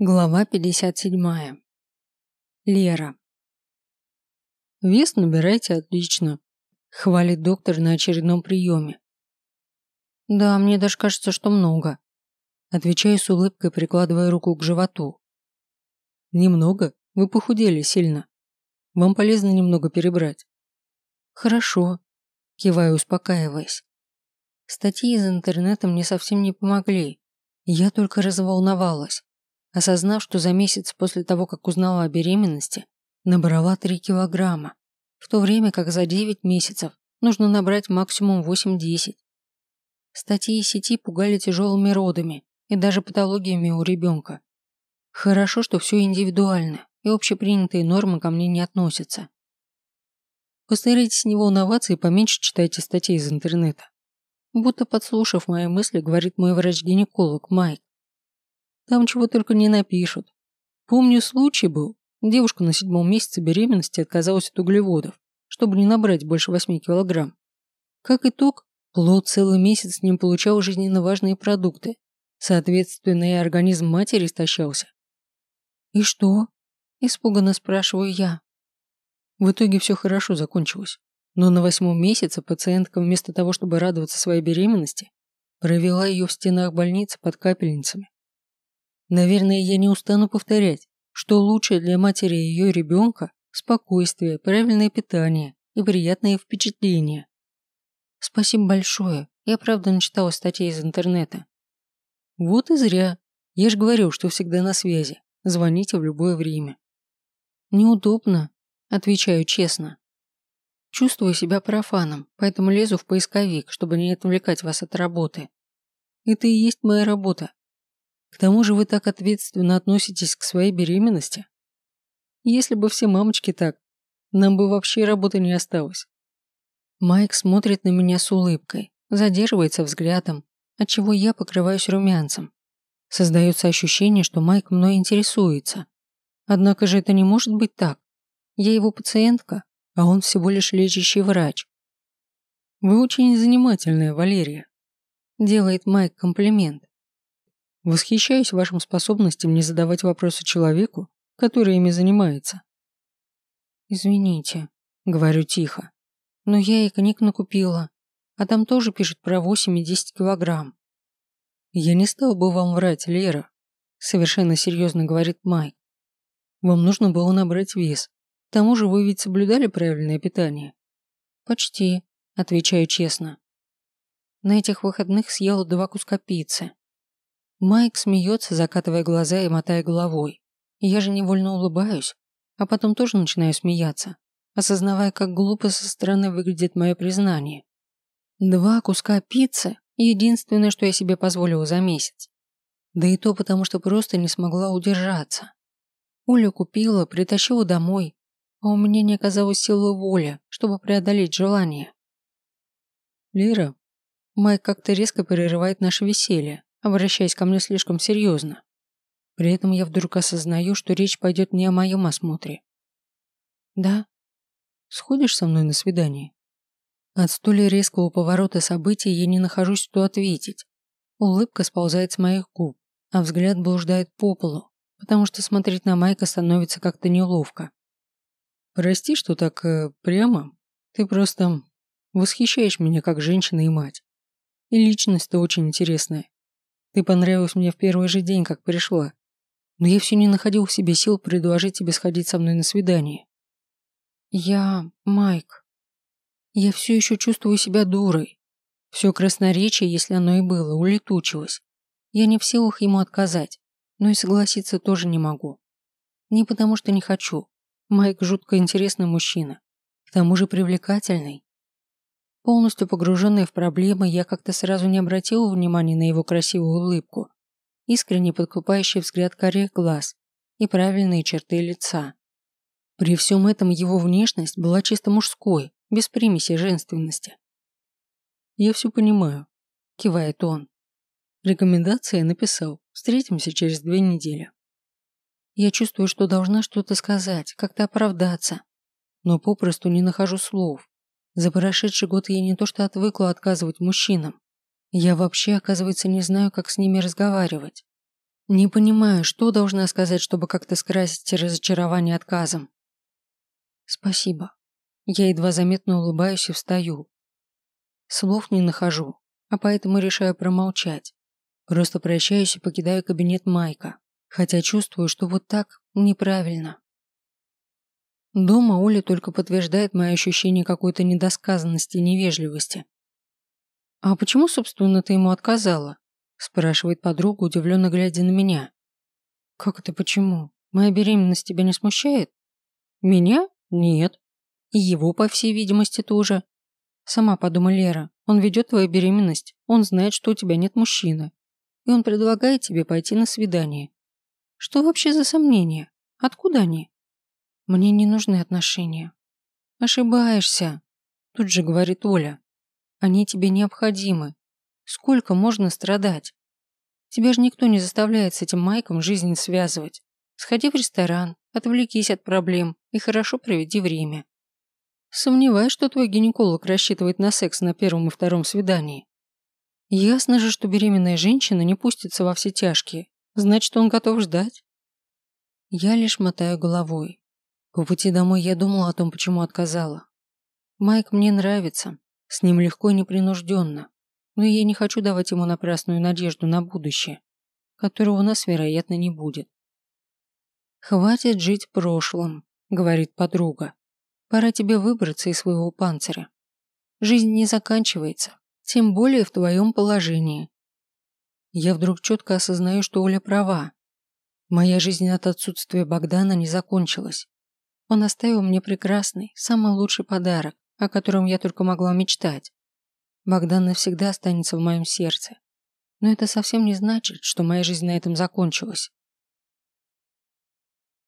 Глава 57. Лера. «Вес набираете отлично», – хвалит доктор на очередном приеме. «Да, мне даже кажется, что много», – отвечаю с улыбкой, прикладывая руку к животу. «Немного? Вы похудели сильно. Вам полезно немного перебрать». «Хорошо», – киваю, успокаиваясь. Статьи из интернета мне совсем не помогли. Я только разволновалась осознав, что за месяц после того, как узнала о беременности, набрала 3 килограмма, в то время как за 9 месяцев нужно набрать максимум 8-10. Статьи сети пугали тяжелыми родами и даже патологиями у ребенка. Хорошо, что все индивидуально, и общепринятые нормы ко мне не относятся. Постарайтесь не волноваться и поменьше читайте статьи из интернета. Будто подслушав мои мысли, говорит мой врач-гинеколог Майк. Там чего только не напишут. Помню, случай был. Девушка на седьмом месяце беременности отказалась от углеводов, чтобы не набрать больше восьми килограмм. Как итог, плод целый месяц не получал жизненно важные продукты. Соответственно, и организм матери истощался. «И что?» – испуганно спрашиваю я. В итоге все хорошо закончилось. Но на восьмом месяце пациентка вместо того, чтобы радоваться своей беременности, провела ее в стенах больницы под капельницами. Наверное, я не устану повторять, что лучше для матери и ее ребенка – спокойствие, правильное питание и приятные впечатления. Спасибо большое, я правда начитала статьи из интернета. Вот и зря. Я же говорил, что всегда на связи. Звоните в любое время. Неудобно, отвечаю честно. Чувствую себя профаном, поэтому лезу в поисковик, чтобы не отвлекать вас от работы. Это и есть моя работа к тому же вы так ответственно относитесь к своей беременности. Если бы все мамочки так, нам бы вообще работы не осталось. Майк смотрит на меня с улыбкой, задерживается взглядом, отчего я покрываюсь румянцем. Создается ощущение, что Майк мной интересуется. Однако же это не может быть так. Я его пациентка, а он всего лишь лечащий врач. Вы очень занимательная, Валерия. Делает Майк комплимент. Восхищаюсь вашим способностям не задавать вопросы человеку, который ими занимается. Извините, говорю тихо, но я и книг накупила, а там тоже пишут про 8 и 10 килограмм. Я не стал бы вам врать, Лера, совершенно серьезно говорит Майк. Вам нужно было набрать вес. К тому же вы ведь соблюдали правильное питание. Почти, отвечаю честно. На этих выходных съела два куска пиццы, Майк смеется, закатывая глаза и мотая головой. Я же невольно улыбаюсь, а потом тоже начинаю смеяться, осознавая, как глупо со стороны выглядит мое признание. Два куска пиццы – единственное, что я себе позволила за месяц. Да и то потому, что просто не смогла удержаться. Оля купила, притащила домой, а у меня не оказалось силы воли, чтобы преодолеть желание. Лера, Майк как-то резко прерывает наше веселье, обращаясь ко мне слишком серьезно. При этом я вдруг осознаю, что речь пойдет не о моем осмотре. Да? Сходишь со мной на свидание? От столь резкого поворота событий я не нахожусь, что ответить. Улыбка сползает с моих губ, а взгляд блуждает по полу, потому что смотреть на Майка становится как-то неловко. Прости, что так э, прямо. Ты просто восхищаешь меня как женщина и мать. И личность-то очень интересная. Ты понравилась мне в первый же день, как пришла. Но я все не находил в себе сил предложить тебе сходить со мной на свидание. Я... Майк. Я все еще чувствую себя дурой. Все красноречие, если оно и было, улетучилось. Я не в силах ему отказать, но и согласиться тоже не могу. Не потому что не хочу. Майк жутко интересный мужчина. К тому же привлекательный. Полностью погруженная в проблемы, я как-то сразу не обратила внимания на его красивую улыбку, искренне подкупающий взгляд карих глаз и правильные черты лица. При всем этом его внешность была чисто мужской, без примеси женственности. «Я все понимаю», – кивает он. Рекомендации написал. Встретимся через две недели. Я чувствую, что должна что-то сказать, как-то оправдаться, но попросту не нахожу слов. За прошедший год я не то что отвыкла отказывать мужчинам. Я вообще, оказывается, не знаю, как с ними разговаривать. Не понимаю, что должна сказать, чтобы как-то скрасить разочарование отказом. Спасибо. Я едва заметно улыбаюсь и встаю. Слов не нахожу, а поэтому решаю промолчать. Просто прощаюсь и покидаю кабинет Майка, хотя чувствую, что вот так неправильно. Дома Оля только подтверждает мое ощущение какой-то недосказанности и невежливости. «А почему, собственно, ты ему отказала?» спрашивает подруга, удивленно глядя на меня. «Как это почему? Моя беременность тебя не смущает?» «Меня? Нет. И его, по всей видимости, тоже. Сама подумай, Лера, он ведет твою беременность, он знает, что у тебя нет мужчины. И он предлагает тебе пойти на свидание. Что вообще за сомнения? Откуда они? Мне не нужны отношения. Ошибаешься. Тут же говорит Оля. Они тебе необходимы. Сколько можно страдать? Тебя же никто не заставляет с этим Майком жизнь связывать. Сходи в ресторан, отвлекись от проблем и хорошо проведи время. Сомневаюсь, что твой гинеколог рассчитывает на секс на первом и втором свидании. Ясно же, что беременная женщина не пустится во все тяжкие. Значит, он готов ждать. Я лишь мотаю головой. По пути домой я думала о том, почему отказала. Майк мне нравится. С ним легко и непринужденно но я не хочу давать ему напрасную надежду на будущее, которого у нас, вероятно, не будет. «Хватит жить прошлым», — говорит подруга. «Пора тебе выбраться из своего панциря. Жизнь не заканчивается, тем более в твоем положении». Я вдруг четко осознаю, что Оля права. Моя жизнь от отсутствия Богдана не закончилась. Он оставил мне прекрасный, самый лучший подарок, о котором я только могла мечтать. Богдан навсегда останется в моем сердце. Но это совсем не значит, что моя жизнь на этом закончилась.